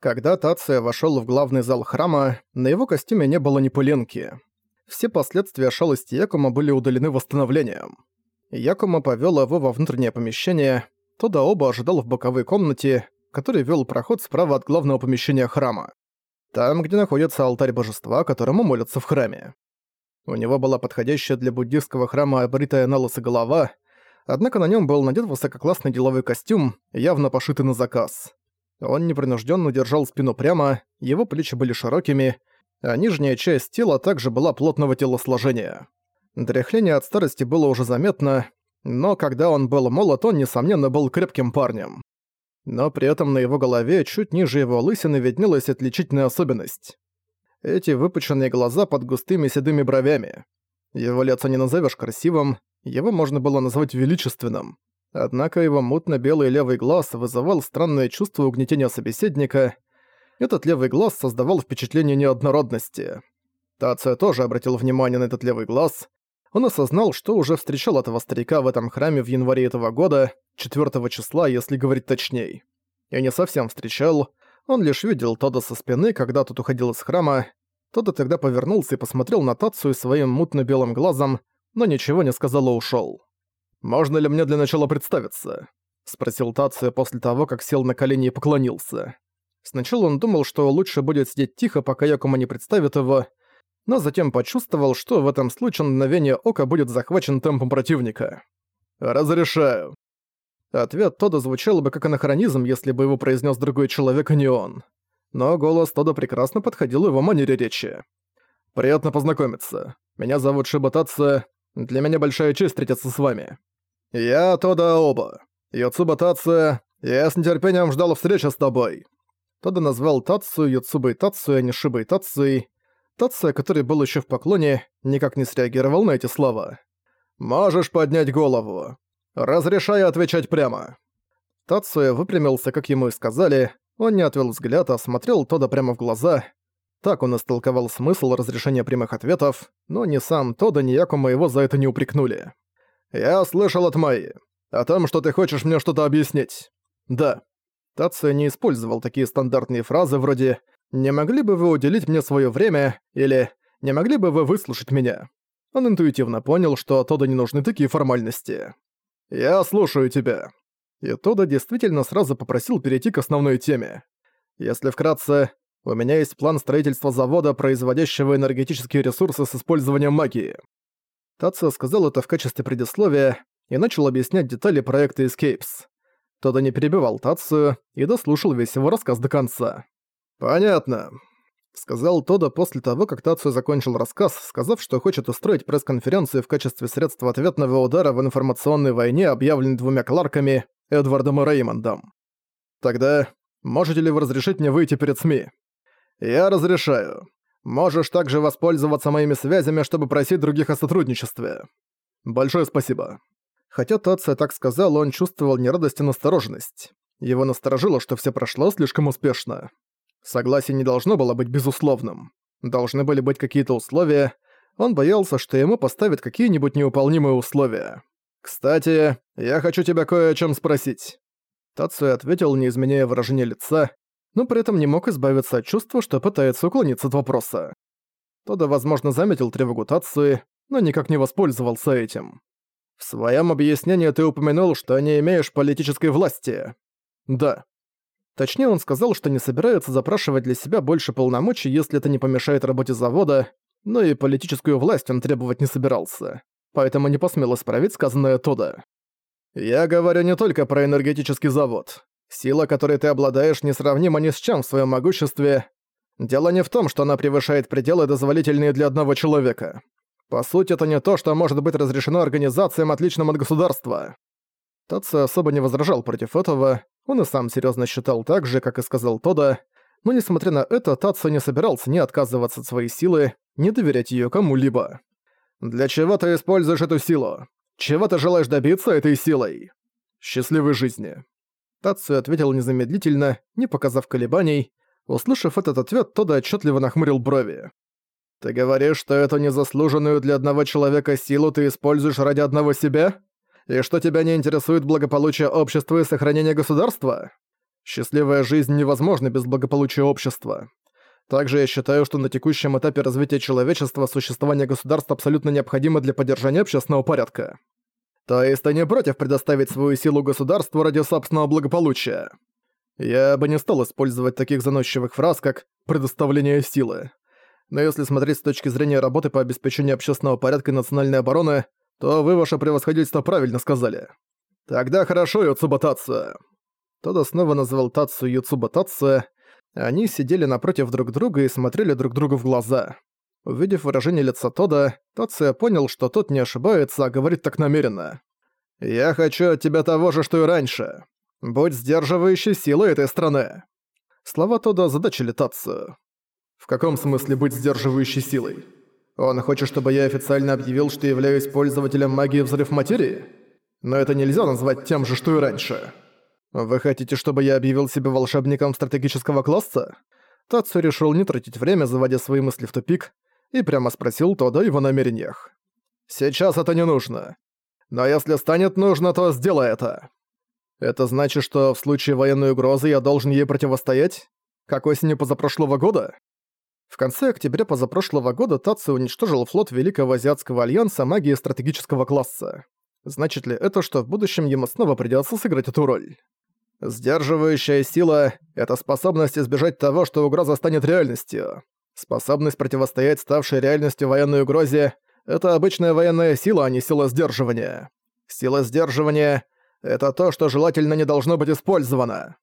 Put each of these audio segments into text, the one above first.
Когда Тация вошёл в главный зал храма, на его костюме не было ни пылинки. Все последствия шалости Якума были удалены восстановлением. Якума повёл его во внутреннее помещение, Тода оба ожидал в боковой комнате, который вел проход справа от главного помещения храма. Там, где находится алтарь божества, которому молятся в храме. У него была подходящая для буддийского храма обритая на лысо голова, однако на нем был надет высококлассный деловой костюм, явно пошитый на заказ. Он непринужденно держал спину прямо, его плечи были широкими, а нижняя часть тела также была плотного телосложения. Дряхление от старости было уже заметно, но когда он был молод, он, несомненно, был крепким парнем. Но при этом на его голове, чуть ниже его лысины, виднелась отличительная особенность. Эти выпученные глаза под густыми седыми бровями. Его лицо не назовешь красивым, его можно было назвать величественным. Однако его мутно-белый левый глаз вызывал странное чувство угнетения собеседника. Этот левый глаз создавал впечатление неоднородности. Тация тоже обратил внимание на этот левый глаз. Он осознал, что уже встречал этого старика в этом храме в январе этого года, 4 числа, если говорить точней. И не совсем встречал, он лишь видел Тода со спины, когда тот уходил из храма. Тодда тогда повернулся и посмотрел на Тацию своим мутно-белым глазом, но ничего не сказал и ушёл. «Можно ли мне для начала представиться?» — спросил Тация после того, как сел на колени и поклонился. Сначала он думал, что лучше будет сидеть тихо, пока Якума не представит его, но затем почувствовал, что в этом случае мгновение ока будет захвачен темпом противника. «Разрешаю». Ответ Тода звучал бы как анахронизм, если бы его произнес другой человек, а не он. Но голос Тода прекрасно подходил его манере речи. «Приятно познакомиться. Меня зовут Шибатация. Для меня большая честь встретиться с вами. Я Тода Оба. Юцуба Тация. Я с нетерпением ждал встречи с тобой». Тода назвал Тацию Тацию, а не Шибой Тацией. Тация, который был еще в поклоне, никак не среагировал на эти слова. «Можешь поднять голову. Разрешаю отвечать прямо». Тацуя выпрямился, как ему и сказали. Он не отвел взгляд, а смотрел Тода прямо в глаза. Так он истолковал смысл разрешения прямых ответов, но ни сам Тода, ни Якума его за это не упрекнули. «Я слышал от Майи. О том, что ты хочешь мне что-то объяснить». «Да». Тация не использовал такие стандартные фразы вроде «Не могли бы вы уделить мне свое время?» или «Не могли бы вы выслушать меня?» Он интуитивно понял, что Тода не нужны такие формальности. «Я слушаю тебя». И Тода действительно сразу попросил перейти к основной теме. Если вкратце, у меня есть план строительства завода, производящего энергетические ресурсы с использованием магии. Тацио сказал это в качестве предисловия и начал объяснять детали проекта Escapes. Тода не перебивал Тацию и дослушал весь его рассказ до конца. «Понятно сказал Тода после того, как Тацию закончил рассказ, сказав, что хочет устроить пресс-конференцию в качестве средства ответного удара в информационной войне, объявленной двумя Кларками, Эдвардом и Реймондом. «Тогда можете ли вы разрешить мне выйти перед СМИ?» «Я разрешаю. Можешь также воспользоваться моими связями, чтобы просить других о сотрудничестве. Большое спасибо». Хотя Тация так сказал, он чувствовал не радость, а настороженность. Его насторожило, что все прошло слишком успешно. Согласие не должно было быть безусловным. Должны были быть какие-то условия. Он боялся, что ему поставят какие-нибудь неуполнимые условия. «Кстати, я хочу тебя кое о чем спросить». Тацуя ответил, не изменяя выражения лица, но при этом не мог избавиться от чувства, что пытается уклониться от вопроса. Тода, возможно, заметил тревогу Тацуи, но никак не воспользовался этим. «В своем объяснении ты упомянул, что не имеешь политической власти». «Да», Точнее, он сказал, что не собирается запрашивать для себя больше полномочий, если это не помешает работе завода, но и политическую власть он требовать не собирался. Поэтому не посмел исправить сказанное Тода. «Я говорю не только про энергетический завод. Сила, которой ты обладаешь, несравнима ни с чем в своем могуществе. Дело не в том, что она превышает пределы, дозволительные для одного человека. По сути, это не то, что может быть разрешено организациям, отличным от государства». Татсо особо не возражал против этого, он и сам серьезно считал так же, как и сказал Тода, но несмотря на это, Татсо не собирался ни отказываться от своей силы, ни доверять ее кому-либо. «Для чего ты используешь эту силу? Чего ты желаешь добиться этой силой?» «Счастливой жизни». Татсу ответил незамедлительно, не показав колебаний. Услышав этот ответ, Тода отчетливо нахмурил брови. «Ты говоришь, что эту незаслуженную для одного человека силу ты используешь ради одного себя?» И что тебя не интересует благополучие общества и сохранение государства? Счастливая жизнь невозможна без благополучия общества. Также я считаю, что на текущем этапе развития человечества существование государства абсолютно необходимо для поддержания общественного порядка. То есть ты не против предоставить свою силу государству ради собственного благополучия? Я бы не стал использовать таких заносчивых фраз, как «предоставление силы». Но если смотреть с точки зрения работы по обеспечению общественного порядка и национальной обороны, то вы, ваше превосходительство, правильно сказали. Тогда хорошо, Юцуба Татсу. Тодо снова назвал Татсу Юцуба Татсу. Они сидели напротив друг друга и смотрели друг другу в глаза. Увидев выражение лица Тода, Тация понял, что тот не ошибается, а говорит так намеренно. «Я хочу от тебя того же, что и раньше. Будь сдерживающей силой этой страны». Слова Тода озадачили Тацию. «В каком смысле быть сдерживающей силой? Он хочет, чтобы я официально объявил, что являюсь пользователем магии взрыв материи? Но это нельзя назвать тем же, что и раньше. Вы хотите, чтобы я объявил себя волшебником стратегического класса?» Тацу решил не тратить время, заводя свои мысли в тупик, и прямо спросил Тода о его намерениях. «Сейчас это не нужно. Но если станет нужно, то сделай это. Это значит, что в случае военной угрозы я должен ей противостоять? Как осенью позапрошлого года?» В конце октября позапрошлого года Татсу уничтожил флот Великого Азиатского Альянса магии стратегического класса. Значит ли это, что в будущем ему снова придётся сыграть эту роль? Сдерживающая сила — это способность избежать того, что угроза станет реальностью. Способность противостоять ставшей реальностью военной угрозе — это обычная военная сила, а не сила сдерживания. Сила сдерживания — это то, что желательно не должно быть использовано.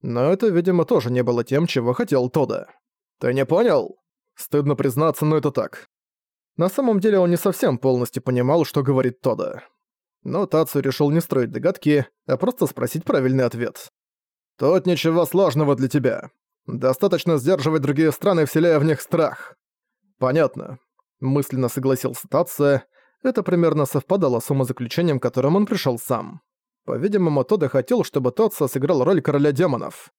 Но это, видимо, тоже не было тем, чего хотел Тода. «Ты не понял?» Стыдно признаться, но это так. На самом деле он не совсем полностью понимал, что говорит Тода. Но Тацу решил не строить догадки, а просто спросить правильный ответ. «Тут ничего сложного для тебя. Достаточно сдерживать другие страны, вселяя в них страх». «Понятно», — мысленно согласился Татсо. Это примерно совпадало с умозаключением, к которому он пришел сам. По-видимому, Тода хотел, чтобы Татсо сыграл роль короля демонов.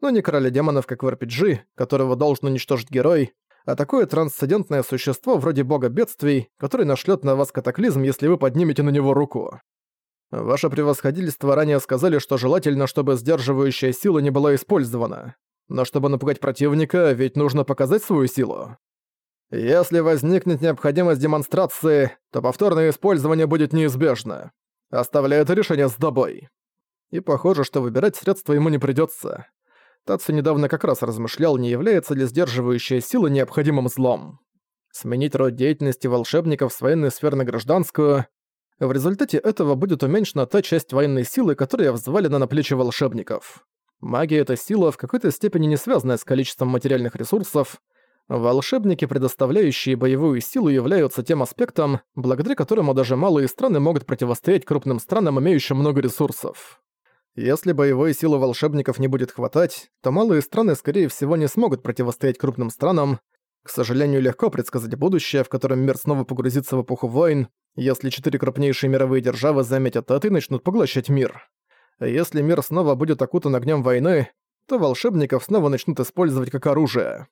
Но не короля демонов, как в RPG, которого должен уничтожить герой, а такое трансцендентное существо вроде бога бедствий, который нашлет на вас катаклизм, если вы поднимете на него руку. Ваше превосходительство ранее сказали, что желательно, чтобы сдерживающая сила не была использована. Но чтобы напугать противника, ведь нужно показать свою силу. Если возникнет необходимость демонстрации, то повторное использование будет неизбежно. Оставляю это решение с тобой. И похоже, что выбирать средства ему не придется. Татсу недавно как раз размышлял, не является ли сдерживающая сила необходимым злом. Сменить род деятельности волшебников с военной сферы на гражданскую. В результате этого будет уменьшена та часть военной силы, которая взвалена на плечи волшебников. Магия — это сила, в какой-то степени не связанная с количеством материальных ресурсов. Волшебники, предоставляющие боевую силу, являются тем аспектом, благодаря которому даже малые страны могут противостоять крупным странам, имеющим много ресурсов. Если боевой силы волшебников не будет хватать, то малые страны, скорее всего, не смогут противостоять крупным странам. К сожалению, легко предсказать будущее, в котором мир снова погрузится в эпоху войн, если четыре крупнейшие мировые державы заметят это и начнут поглощать мир. Если мир снова будет окутан огнем войны, то волшебников снова начнут использовать как оружие.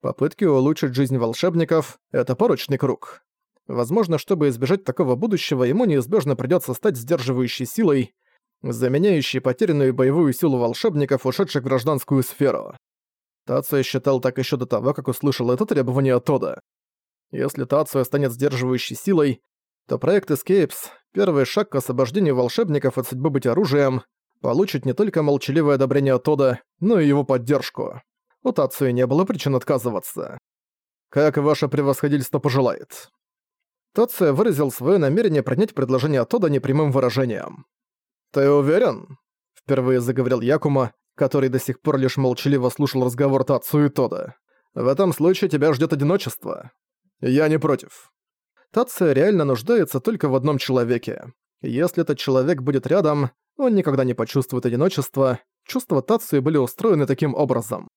Попытки улучшить жизнь волшебников — это порочный круг. Возможно, чтобы избежать такого будущего, ему неизбежно придётся стать сдерживающей силой, заменяющий потерянную боевую силу волшебников, ушедших в гражданскую сферу. Тацуя считал так еще до того, как услышал это требование от Тода. Если Тацуя станет сдерживающей силой, то проект Escapes, первый шаг к освобождению волшебников от судьбы быть оружием, получит не только молчаливое одобрение Тода, но и его поддержку. У Тацуя не было причин отказываться. «Как ваше превосходительство пожелает». Тацуя выразил свое намерение принять предложение Тода непрямым выражением. «Ты уверен?» — впервые заговорил Якума, который до сих пор лишь молчаливо слушал разговор Тацу и Тода. «В этом случае тебя ждет одиночество. Я не против». Тация реально нуждается только в одном человеке. Если этот человек будет рядом, он никогда не почувствует одиночества. Чувства Тации были устроены таким образом.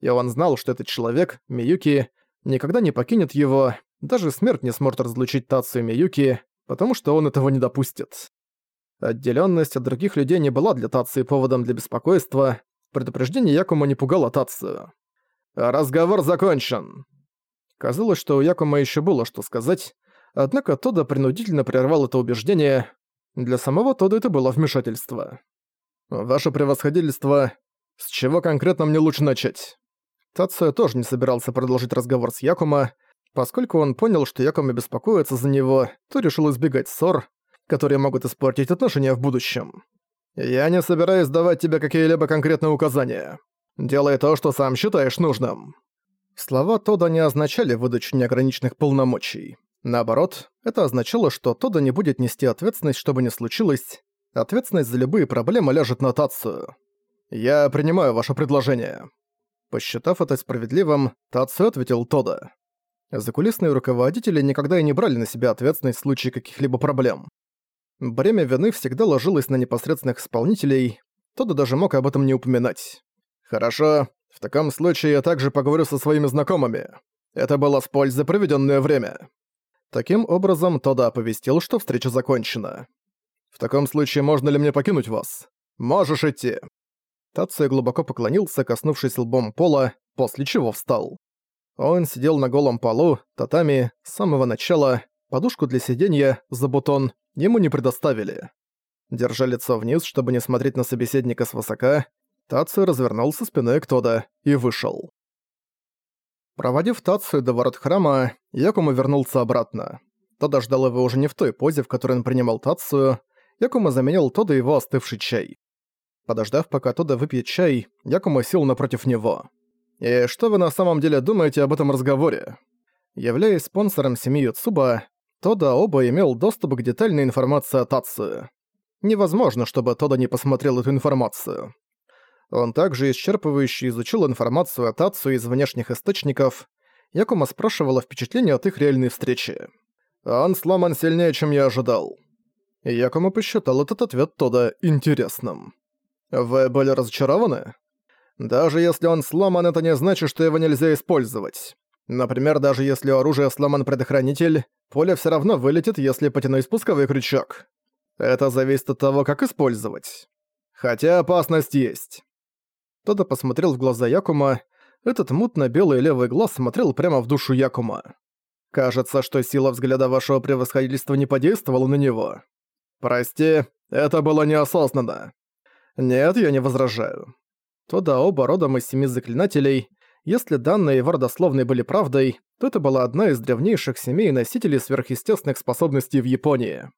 И он знал, что этот человек, Миюки, никогда не покинет его, даже смерть не сможет разлучить Тацию Миюки, потому что он этого не допустит. Отделенность от других людей не была для Тации поводом для беспокойства. Предупреждение Якума не пугало Тацию. «Разговор закончен!» Казалось, что у Якума еще было что сказать, однако Тода принудительно прервал это убеждение. Для самого Тода это было вмешательство. «Ваше превосходительство, С чего конкретно мне лучше начать? Тацуя тоже не собирался продолжить разговор с Якума, поскольку он понял, что Якума беспокоится за него, то решил избегать ссор, которые могут испортить отношения в будущем. «Я не собираюсь давать тебе какие-либо конкретные указания. Делай то, что сам считаешь нужным». Слова Тода не означали выдачу неограниченных полномочий. Наоборот, это означало, что Тода не будет нести ответственность, что бы ни случилось. Ответственность за любые проблемы ляжет на Тацию. «Я принимаю ваше предложение». Посчитав это справедливым, Тацию ответил Тода. Закулисные руководители никогда и не брали на себя ответственность в случае каких-либо проблем. Бремя вины всегда ложилось на непосредственных исполнителей, Тода даже мог об этом не упоминать. «Хорошо, в таком случае я также поговорю со своими знакомыми. Это было с пользой проведенное время». Таким образом, Тода оповестил, что встреча закончена. «В таком случае можно ли мне покинуть вас? Можешь идти». Тация глубоко поклонился, коснувшись лбом пола, после чего встал. Он сидел на голом полу, татами, с самого начала, подушку для сиденья, за бутон, ему не предоставили. Держа лицо вниз, чтобы не смотреть на собеседника свысока, Тацию развернулся спиной к Тода и вышел. Проводив Тацию до ворот храма, Якума вернулся обратно. Тода ждал его уже не в той позе, в которой он принимал Тацию. Якума заменил Тода его остывший чай. Подождав, пока Тода выпьет чай, Якума сел напротив него. «И что вы на самом деле думаете об этом разговоре?» Являясь спонсором семьи Юцуба, Тода оба имел доступ к детальной информации о Тацию. Невозможно, чтобы Тода не посмотрел эту информацию. Он также исчерпывающе изучил информацию о Тацию из внешних источников. Якума спрашивала впечатление от их реальной встречи. «Он сломан сильнее, чем я ожидал». Якума посчитал этот ответ Тода интересным. «Вы были разочарованы?» «Даже если он сломан, это не значит, что его нельзя использовать. Например, даже если у оружия сломан предохранитель, пуля все равно вылетит, если потянуть спусковой крючок. Это зависит от того, как использовать. Хотя опасность есть». Тода посмотрел в глаза Якума. Этот мутно-белый левый глаз смотрел прямо в душу Якума. Кажется, что сила взгляда вашего превосходительства не подействовала на него. Прости, это было неосознанно. Нет, я не возражаю. То да оба родом из семи заклинателей. Если данные его родословной были правдой, то это была одна из древнейших семей носителей сверхъестественных способностей в Японии.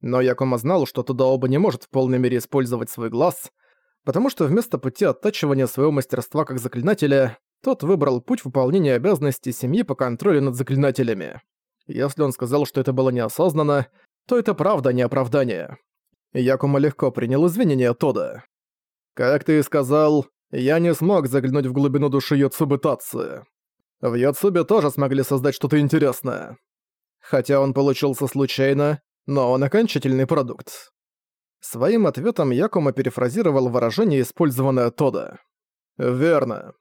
Но Якума знал, что туда оба не может в полной мере использовать свой глаз, потому что вместо пути оттачивания своего мастерства как заклинателя, тот выбрал путь выполнения обязанностей семьи по контролю над заклинателями. Если он сказал, что это было неосознанно, то это правда, а не оправдание. Якума легко принял извинения Тода. «Как ты и сказал, я не смог заглянуть в глубину души Йоцубы Татсы. В Йоцубе тоже смогли создать что-то интересное. Хотя он получился случайно, но он окончательный продукт». Своим ответом Якума перефразировал выражение, использованное Тода. «Верно».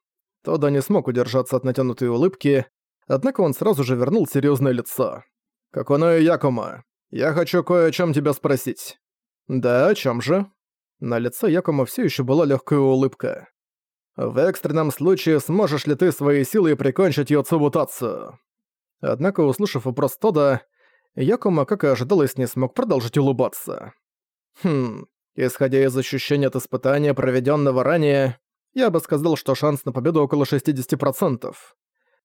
Тода не смог удержаться от натянутой улыбки, однако он сразу же вернул серьезное лицо. «Каконо Якума, я хочу кое о чем тебя спросить». «Да, о чем же?» На лице Якума все еще была легкая улыбка. «В экстренном случае сможешь ли ты своей силой прикончить Йоцубу Тацию?» Однако, услышав вопрос Тода, Якума, как и ожидалось, не смог продолжить улыбаться. «Хм, исходя из ощущения от испытания, проведенного ранее, я бы сказал, что шанс на победу около 60%.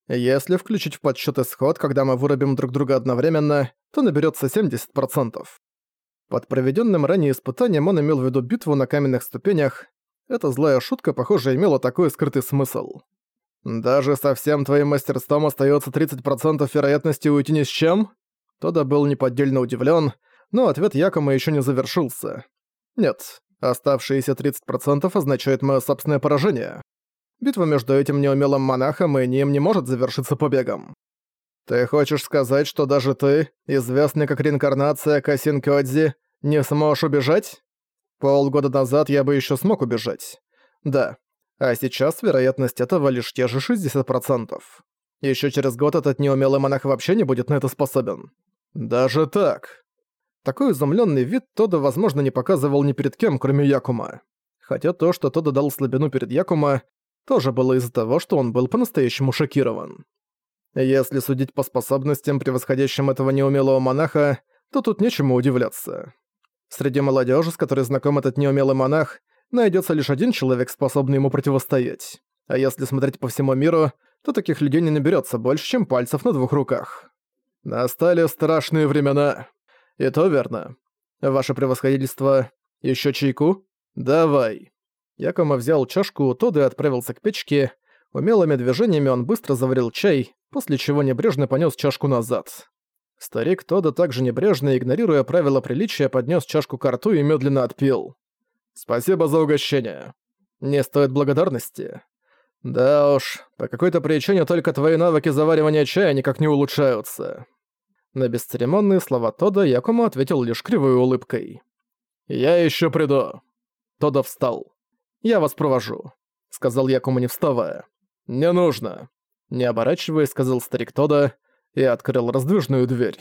Если включить в подсчет исход, когда мы вырубим друг друга одновременно, то наберется 70%. Под проведенным ранее испытанием он имел в виду битву на каменных ступенях. Эта злая шутка, похоже, имела такой скрытый смысл. «Даже со всем твоим мастерством остается 30% вероятности уйти ни с чем?» Тода был неподдельно удивлен, но ответ Якома еще не завершился. «Нет, оставшиеся 30% означают мое собственное поражение. Битва между этим неумелым монахом и ним не может завершиться побегом. «Ты хочешь сказать, что даже ты, известный как реинкарнация Касин Кёдзи, не сможешь убежать? Полгода назад я бы еще смог убежать. Да. А сейчас вероятность этого лишь те же 60%. Еще через год этот неумелый монах вообще не будет на это способен. Даже так. Такой изумленный вид Тода, возможно, не показывал ни перед кем, кроме Якума. Хотя то, что Тода дал слабину перед Якума, тоже было из-за того, что он был по-настоящему шокирован. Если судить по способностям, превосходящим этого неумелого монаха, то тут нечему удивляться. Среди молодежи, с которой знаком этот неумелый монах, найдется лишь один человек, способный ему противостоять. А если смотреть по всему миру, то таких людей не наберется больше, чем пальцев на двух руках. Настали страшные времена. И то верно. Ваше превосходительство, еще чайку? Давай. Якома взял чашку у Тода и отправился к печке. Умелыми движениями он быстро заварил чай, после чего небрежно понес чашку назад. Старик Тода также небрежно, игнорируя правила приличия, поднес чашку к рту и медленно отпил. «Спасибо за угощение. Не стоит благодарности. Да уж, по какой-то причине только твои навыки заваривания чая никак не улучшаются». На бесцеремонные слова Тода Якума ответил лишь кривой улыбкой. «Я еще приду». Тода встал. «Я вас провожу», — сказал Якума не вставая. «Не нужно», — не оборачиваясь, сказал старик Тода и открыл раздвижную дверь.